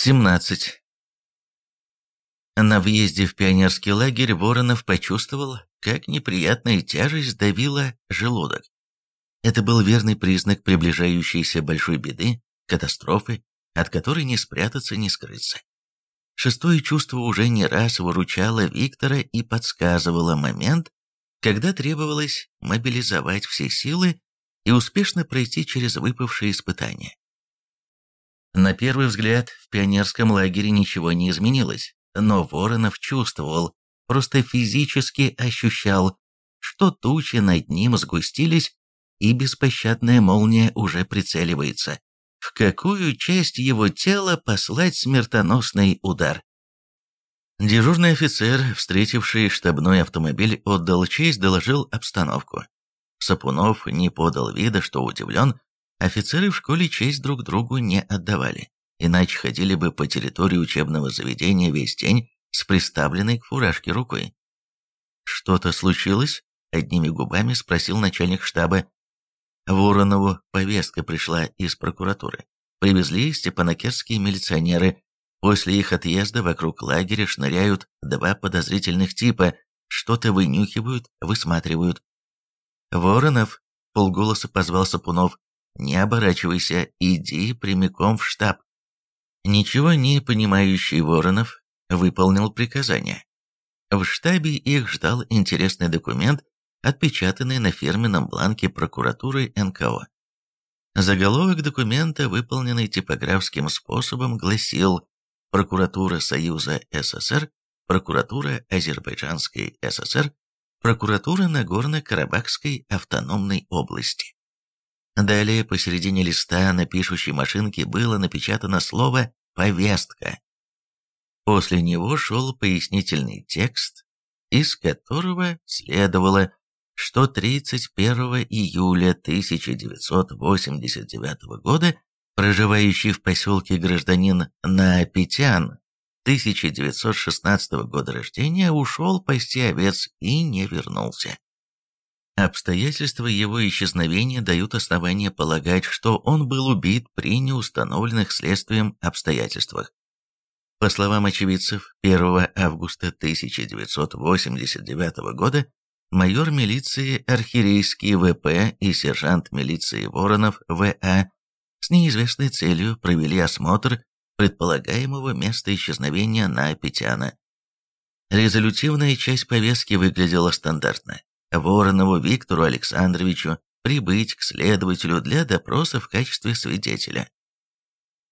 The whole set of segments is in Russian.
17. На въезде в пионерский лагерь Воронов почувствовал, как неприятная тяжесть давила желудок. Это был верный признак приближающейся большой беды, катастрофы, от которой не спрятаться, не скрыться. Шестое чувство уже не раз выручало Виктора и подсказывало момент, когда требовалось мобилизовать все силы и успешно пройти через выпавшие испытания. На первый взгляд, в пионерском лагере ничего не изменилось, но Воронов чувствовал, просто физически ощущал, что тучи над ним сгустились, и беспощадная молния уже прицеливается. В какую часть его тела послать смертоносный удар? Дежурный офицер, встретивший штабной автомобиль, отдал честь, доложил обстановку. Сапунов не подал вида, что удивлен, Офицеры в школе честь друг другу не отдавали, иначе ходили бы по территории учебного заведения весь день с приставленной к фуражке рукой. «Что-то случилось?» — одними губами спросил начальник штаба. Воронову повестка пришла из прокуратуры. Привезли степанакерские милиционеры. После их отъезда вокруг лагеря шныряют два подозрительных типа, что-то вынюхивают, высматривают. «Воронов!» — полголоса позвал Сапунов. Не оборачивайся, иди прямиком в штаб. Ничего не понимающий Воронов выполнил приказание. В штабе их ждал интересный документ, отпечатанный на фирменном бланке прокуратуры НКО. Заголовок документа, выполненный типографским способом, гласил «Прокуратура Союза СССР, Прокуратура Азербайджанской ССР, Прокуратура Нагорно-Карабахской автономной области». Далее посередине листа на пишущей машинке было напечатано слово «повестка». После него шел пояснительный текст, из которого следовало, что 31 июля 1989 года проживающий в поселке гражданин Наапетян 1916 года рождения ушел пасти овец и не вернулся. Обстоятельства его исчезновения дают основания полагать, что он был убит при неустановленных следствием обстоятельствах. По словам очевидцев, 1 августа 1989 года майор милиции Архирейский ВП и сержант милиции Воронов ВА с неизвестной целью провели осмотр предполагаемого места исчезновения на Петяна. Резолютивная часть повестки выглядела стандартно. Воронову Виктору Александровичу прибыть к следователю для допроса в качестве свидетеля.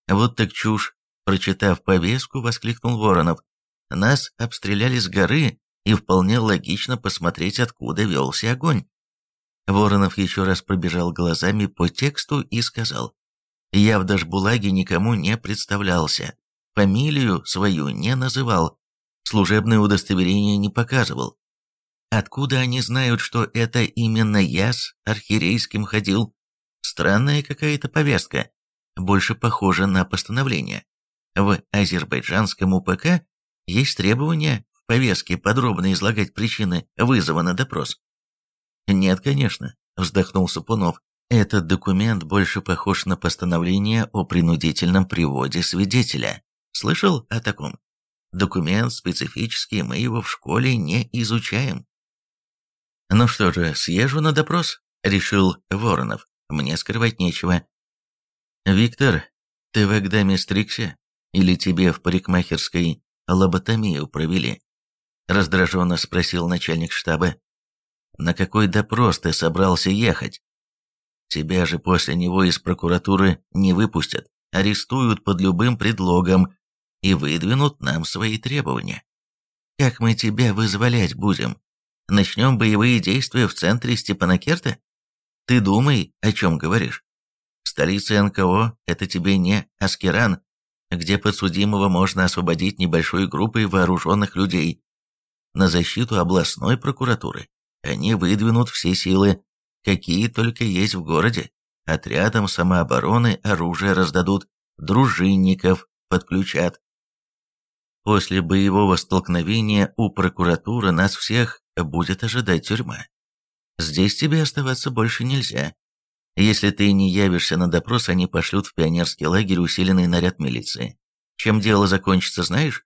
Вот так чушь, прочитав повестку, воскликнул Воронов. Нас обстреляли с горы, и вполне логично посмотреть, откуда велся огонь. Воронов еще раз пробежал глазами по тексту и сказал, «Я в Дашбулаге никому не представлялся, фамилию свою не называл, служебное удостоверение не показывал, Откуда они знают, что это именно я с архиерейским ходил? Странная какая-то повестка, больше похожа на постановление. В азербайджанском УПК есть требование в повестке подробно излагать причины вызова на допрос. Нет, конечно, вздохнул Сапунов. Этот документ больше похож на постановление о принудительном приводе свидетеля. Слышал о таком? Документ специфический, мы его в школе не изучаем. «Ну что же, съезжу на допрос», — решил Воронов. «Мне скрывать нечего». «Виктор, ты в Агдаме стригся? Или тебе в парикмахерской лоботомию провели?» Раздраженно спросил начальник штаба. «На какой допрос ты собрался ехать? Тебя же после него из прокуратуры не выпустят, арестуют под любым предлогом и выдвинут нам свои требования. Как мы тебя вызволять будем?» Начнем боевые действия в центре Степанакерта? Ты думай, о чем говоришь. Столица НКО – это тебе не Аскеран, где подсудимого можно освободить небольшой группой вооруженных людей. На защиту областной прокуратуры они выдвинут все силы, какие только есть в городе. Отрядам самообороны оружие раздадут, дружинников подключат. После боевого столкновения у прокуратуры нас всех будет ожидать тюрьма. Здесь тебе оставаться больше нельзя. Если ты не явишься на допрос, они пошлют в пионерский лагерь усиленный наряд милиции. Чем дело закончится, знаешь?»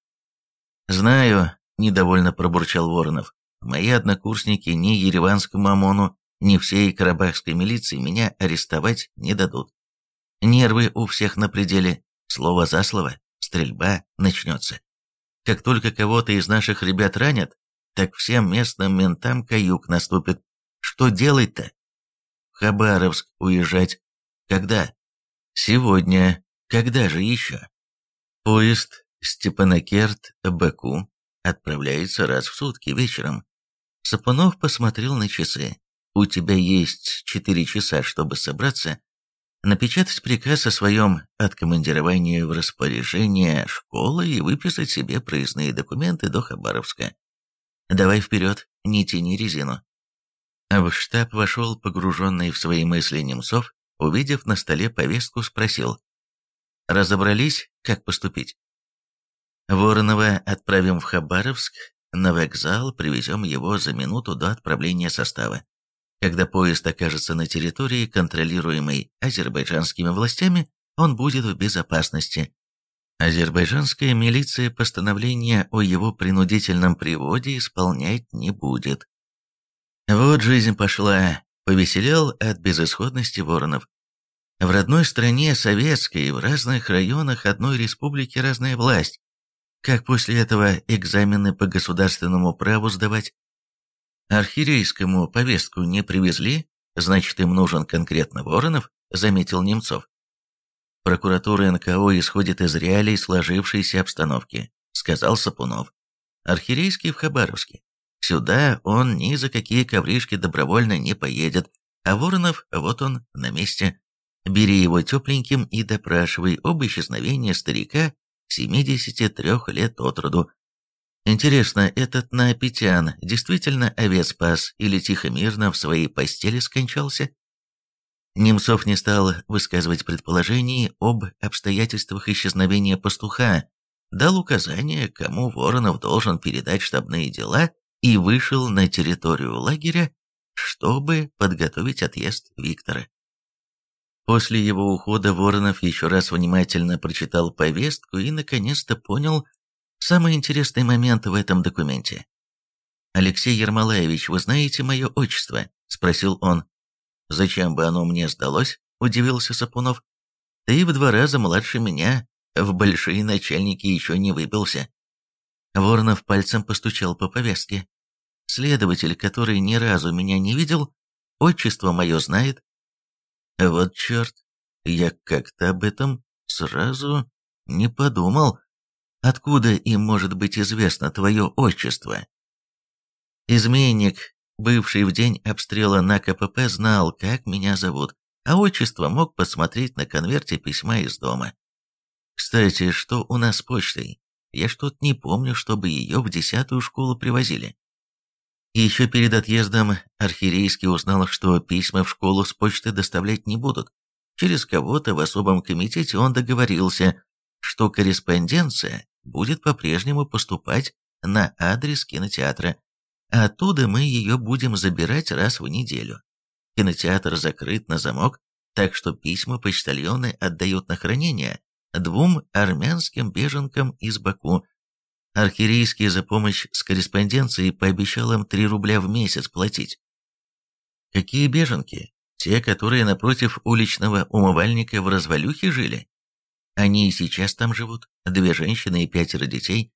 «Знаю», — недовольно пробурчал Воронов. «Мои однокурсники ни ереванскому ОМОНу, ни всей карабахской милиции меня арестовать не дадут. Нервы у всех на пределе, слово за слово, стрельба начнется. Как только кого-то из наших ребят ранят, так всем местным ментам каюк наступит. Что делать-то? В Хабаровск уезжать. Когда? Сегодня. Когда же еще? Поезд Степанакерт-Баку отправляется раз в сутки вечером. Сапунов посмотрел на часы. У тебя есть четыре часа, чтобы собраться, напечатать приказ о своем откомандировании в распоряжение школы и выписать себе проездные документы до Хабаровска. Давай вперед, не тяни резину. В штаб вошел погруженный в свои мысли Немцов, увидев на столе повестку, спросил. Разобрались, как поступить? Воронова отправим в Хабаровск, на вокзал привезем его за минуту до отправления состава. Когда поезд окажется на территории, контролируемой азербайджанскими властями, он будет в безопасности. Азербайджанская милиция постановление о его принудительном приводе исполнять не будет. Вот жизнь пошла, повеселел от безысходности Воронов. В родной стране советской, в разных районах одной республики разная власть. Как после этого экзамены по государственному праву сдавать? Архирейскому повестку не привезли, значит, им нужен конкретно Воронов, заметил Немцов. Прокуратура НКО исходит из реалий сложившейся обстановки, сказал Сапунов. Архирейский в Хабаровске. Сюда он ни за какие ковришки добровольно не поедет, а Воронов, вот он, на месте. Бери его тепленьким и допрашивай об исчезновении старика 73 лет от роду, Интересно, этот Наапетян действительно овец пас или тихо-мирно в своей постели скончался? Немцов не стал высказывать предположений об обстоятельствах исчезновения пастуха, дал указание, кому Воронов должен передать штабные дела и вышел на территорию лагеря, чтобы подготовить отъезд Виктора. После его ухода Воронов еще раз внимательно прочитал повестку и наконец-то понял, Самый интересный момент в этом документе. «Алексей Ермолаевич, вы знаете мое отчество?» – спросил он. «Зачем бы оно мне сдалось?» – удивился Сапунов. «Ты в два раза младше меня, в большие начальники еще не выбился». Воронов пальцем постучал по повестке. «Следователь, который ни разу меня не видел, отчество мое знает». «Вот черт, я как-то об этом сразу не подумал», Откуда им может быть известно твое отчество? Изменник, бывший в день обстрела на КПП, знал, как меня зовут, а отчество мог посмотреть на конверте письма из дома. Кстати, что у нас с почтой? Я что-то не помню, чтобы ее в десятую школу привозили. Еще перед отъездом архиерейский узнал, что письма в школу с почты доставлять не будут. Через кого-то в особом комитете он договорился, что корреспонденция будет по-прежнему поступать на адрес кинотеатра. Оттуда мы ее будем забирать раз в неделю. Кинотеатр закрыт на замок, так что письма почтальоны отдают на хранение двум армянским беженкам из Баку. Архирейский за помощь с корреспонденцией пообещал им 3 рубля в месяц платить. Какие беженки? Те, которые напротив уличного умывальника в развалюхе жили? Они и сейчас там живут, две женщины и пятеро детей.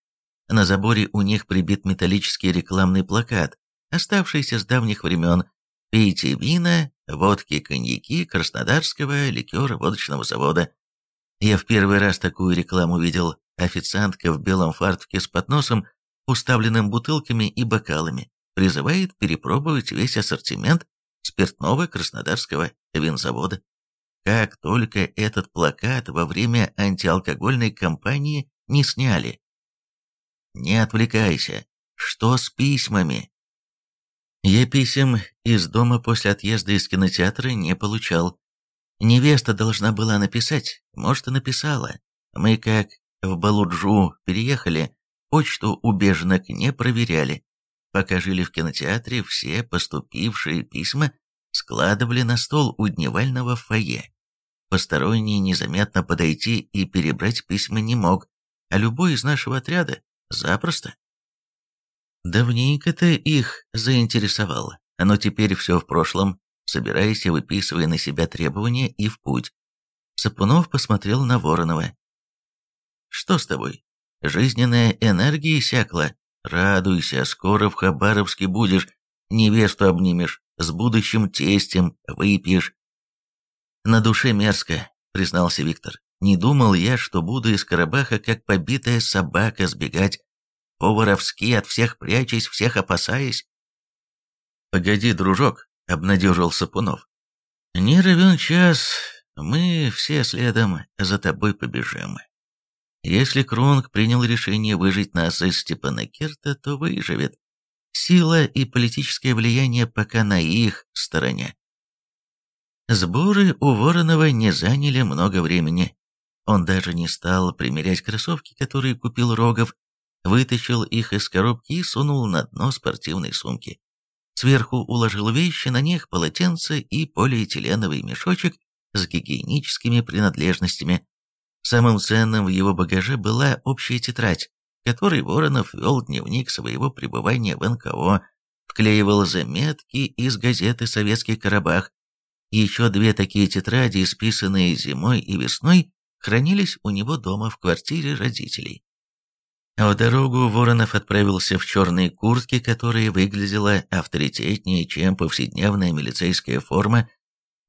На заборе у них прибит металлический рекламный плакат, оставшийся с давних времен «Пейте вина, водки, коньяки Краснодарского ликера-водочного завода». Я в первый раз такую рекламу видел. Официантка в белом фартуке с подносом, уставленным бутылками и бокалами, призывает перепробовать весь ассортимент спиртного Краснодарского винзавода. Как только этот плакат во время антиалкогольной кампании не сняли. Не отвлекайся. Что с письмами? Я писем из дома после отъезда из кинотеатра не получал. Невеста должна была написать, может и написала. Мы как в Балуджу переехали, почту у беженок не проверяли. Пока жили в кинотеатре, все поступившие письма складывали на стол у дневального фойе. Посторонний незаметно подойти и перебрать письма не мог, а любой из нашего отряда запросто. Давненько ты их заинтересовал, но теперь все в прошлом. Собирайся, выписывай на себя требования и в путь. Сапунов посмотрел на Воронова. «Что с тобой? Жизненная энергия иссякла. Радуйся, скоро в Хабаровске будешь, невесту обнимешь, с будущим тестем выпьешь». «На душе мерзко», — признался Виктор. «Не думал я, что буду из Карабаха, как побитая собака, сбегать. По-воровски от всех прячась, всех опасаясь». «Погоди, дружок», — обнадежил Сапунов. «Не равен час, мы все следом за тобой побежим. Если Кронг принял решение выжить нас из Степанакерта, то выживет. Сила и политическое влияние пока на их стороне. Сборы у Воронова не заняли много времени. Он даже не стал примерять кроссовки, которые купил Рогов, вытащил их из коробки и сунул на дно спортивной сумки. Сверху уложил вещи, на них полотенце и полиэтиленовый мешочек с гигиеническими принадлежностями, Самым ценным в его багаже была общая тетрадь, в которой Воронов вел дневник своего пребывания в НКО, вклеивал заметки из газеты «Советский Карабах». Еще две такие тетради, исписанные зимой и весной, хранились у него дома в квартире родителей. В дорогу Воронов отправился в черной куртке, которая выглядела авторитетнее, чем повседневная милицейская форма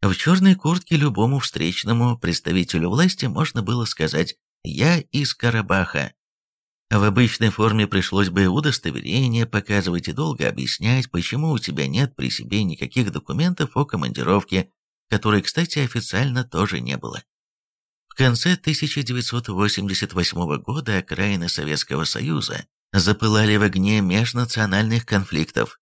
в черной куртке любому встречному представителю власти можно было сказать «Я из Карабаха». В обычной форме пришлось бы удостоверение показывать и долго объяснять, почему у тебя нет при себе никаких документов о командировке, которой, кстати, официально тоже не было. В конце 1988 года окраины Советского Союза запылали в огне межнациональных конфликтов,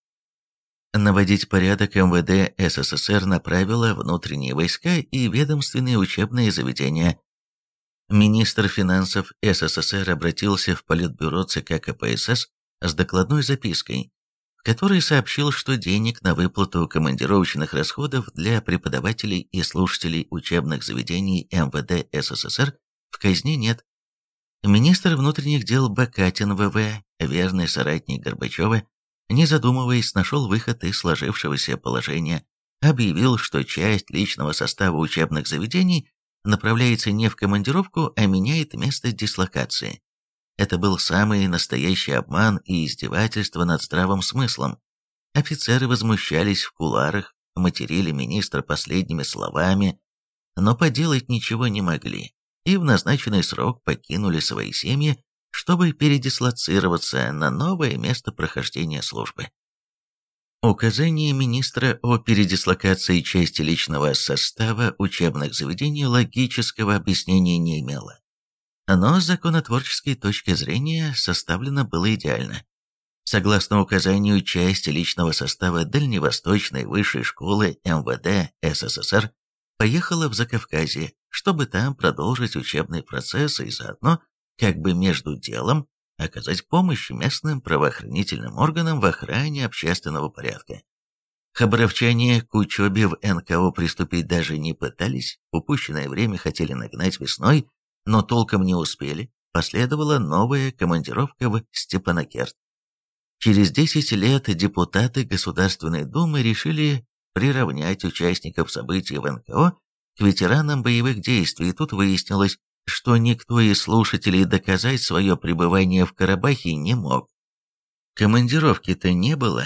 Наводить порядок МВД СССР направило внутренние войска и ведомственные учебные заведения. Министр финансов СССР обратился в Политбюро ЦК КПСС с докладной запиской, в которой сообщил, что денег на выплату командировочных расходов для преподавателей и слушателей учебных заведений МВД СССР в казне нет. Министр внутренних дел Бакатин ВВ, верный соратник Горбачева, не задумываясь, нашел выход из сложившегося положения, объявил, что часть личного состава учебных заведений направляется не в командировку, а меняет место дислокации. Это был самый настоящий обман и издевательство над здравым смыслом. Офицеры возмущались в куларах, материли министра последними словами, но поделать ничего не могли, и в назначенный срок покинули свои семьи, чтобы передислоцироваться на новое место прохождения службы. Указание министра о передислокации части личного состава учебных заведений логического объяснения не имело. Но с законотворческой точки зрения составлено было идеально. Согласно указанию, части личного состава Дальневосточной высшей школы МВД СССР поехала в Закавказье, чтобы там продолжить учебный процесс и заодно как бы между делом оказать помощь местным правоохранительным органам в охране общественного порядка. Хабаровчане к учебе в НКО приступить даже не пытались, упущенное время хотели нагнать весной, но толком не успели, последовала новая командировка в Степанакерт. Через 10 лет депутаты Государственной Думы решили приравнять участников событий в НКО к ветеранам боевых действий, и тут выяснилось, что никто из слушателей доказать свое пребывание в Карабахе не мог. Командировки-то не было.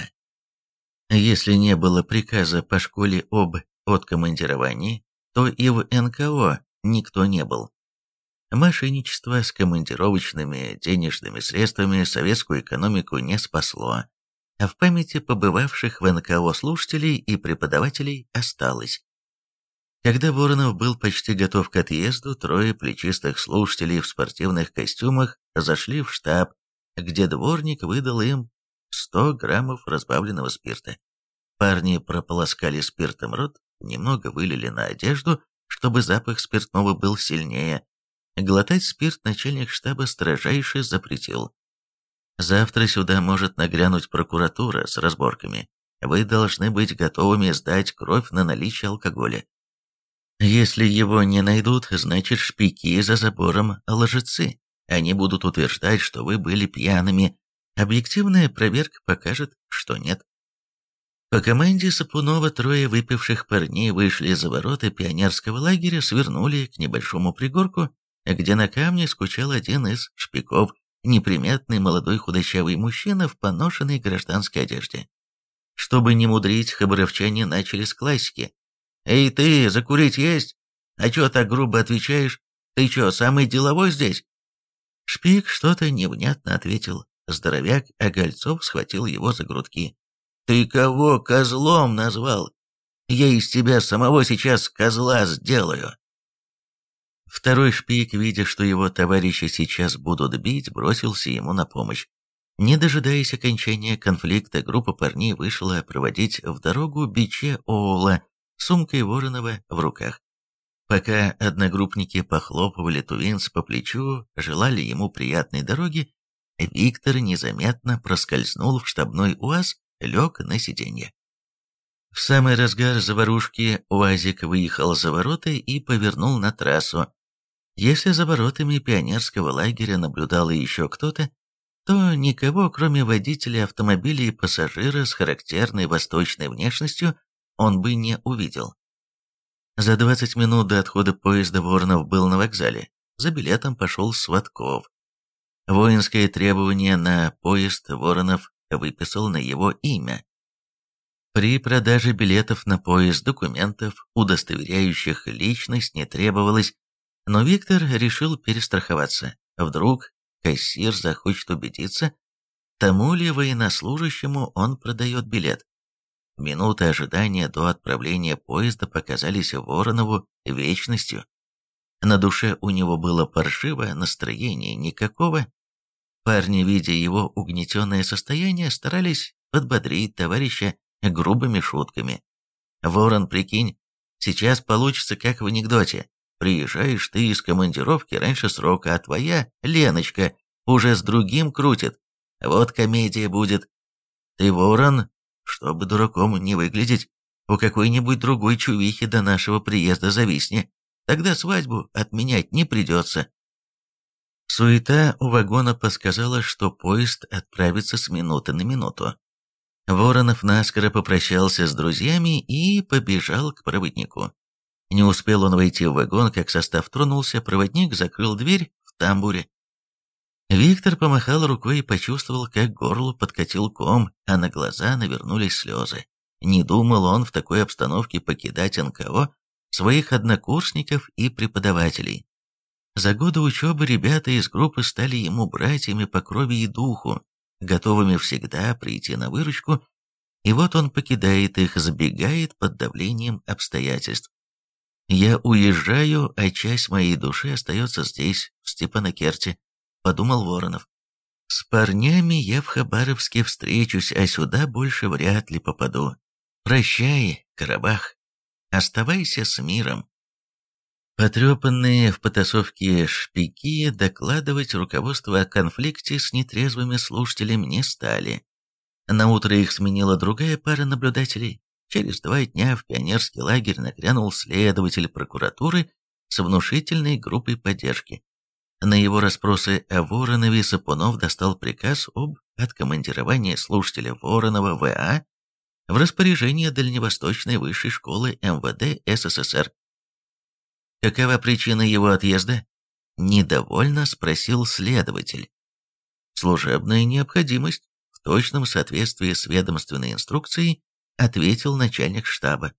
Если не было приказа по школе об откомандировании, то и в НКО никто не был. Мошенничество с командировочными денежными средствами советскую экономику не спасло, а в памяти побывавших в НКО слушателей и преподавателей осталось. Когда Воронов был почти готов к отъезду, трое плечистых слушателей в спортивных костюмах зашли в штаб, где дворник выдал им 100 граммов разбавленного спирта. Парни прополоскали спиртом рот, немного вылили на одежду, чтобы запах спиртного был сильнее. Глотать спирт начальник штаба строжайше запретил. Завтра сюда может нагрянуть прокуратура с разборками. Вы должны быть готовыми сдать кровь на наличие алкоголя. Если его не найдут, значит шпики за забором лжецы. Они будут утверждать, что вы были пьяными. Объективная проверка покажет, что нет. По команде Сапунова трое выпивших парней вышли за ворота пионерского лагеря, свернули к небольшому пригорку, где на камне скучал один из шпиков, неприметный молодой худощавый мужчина в поношенной гражданской одежде. Чтобы не мудрить, хабаровчане начали с классики. «Эй ты, закурить есть? А чё так грубо отвечаешь? Ты чё, самый деловой здесь?» Шпик что-то невнятно ответил. Здоровяк Огольцов схватил его за грудки. «Ты кого козлом назвал? Я из тебя самого сейчас козла сделаю!» Второй шпик, видя, что его товарищи сейчас будут бить, бросился ему на помощь. Не дожидаясь окончания конфликта, группа парней вышла проводить в дорогу биче Оула сумкой Воронова в руках. Пока одногруппники похлопывали Тувинс по плечу, желали ему приятной дороги, Виктор незаметно проскользнул в штабной УАЗ лег на сиденье. В самый разгар заварушки УАЗик выехал за ворота и повернул на трассу. Если за воротами пионерского лагеря наблюдал еще кто-то, то никого, кроме водителя автомобиля и пассажира с характерной восточной внешностью, он бы не увидел. За 20 минут до отхода поезда Воронов был на вокзале. За билетом пошел Сватков. Воинское требование на поезд Воронов выписал на его имя. При продаже билетов на поезд документов, удостоверяющих личность, не требовалось, но Виктор решил перестраховаться. Вдруг кассир захочет убедиться, тому ли военнослужащему он продает билет. Минуты ожидания до отправления поезда показались Воронову вечностью. На душе у него было паршивое настроение никакого, Парни, видя его угнетенное состояние, старались подбодрить товарища грубыми шутками. «Ворон, прикинь, сейчас получится как в анекдоте. Приезжаешь ты из командировки раньше срока, а твоя, Леночка, уже с другим крутит. Вот комедия будет. Ты, ворон, чтобы дураком не выглядеть, у какой-нибудь другой чувихи до нашего приезда зависни. Тогда свадьбу отменять не придется. Суета у вагона подсказала, что поезд отправится с минуты на минуту. Воронов наскоро попрощался с друзьями и побежал к проводнику. Не успел он войти в вагон, как состав тронулся, проводник закрыл дверь в тамбуре. Виктор помахал рукой и почувствовал, как горло подкатил ком, а на глаза навернулись слезы. Не думал он в такой обстановке покидать НКО, своих однокурсников и преподавателей. За годы учебы ребята из группы стали ему братьями по крови и духу, готовыми всегда прийти на выручку, и вот он покидает их, забегает под давлением обстоятельств. «Я уезжаю, а часть моей души остается здесь, в Степанакерте», — подумал Воронов. «С парнями я в Хабаровске встречусь, а сюда больше вряд ли попаду. Прощай, Карабах, оставайся с миром». Потрепанные в потасовке шпики докладывать руководство о конфликте с нетрезвыми слушателями не стали. Наутро их сменила другая пара наблюдателей. Через два дня в пионерский лагерь нагрянул следователь прокуратуры с внушительной группой поддержки. На его расспросы о Воронове Сапунов достал приказ об откомандировании слушателя Воронова В.А. в распоряжение Дальневосточной высшей школы МВД СССР Какова причина его отъезда? Недовольно спросил следователь. Служебная необходимость, в точном соответствии с ведомственной инструкцией, ответил начальник штаба.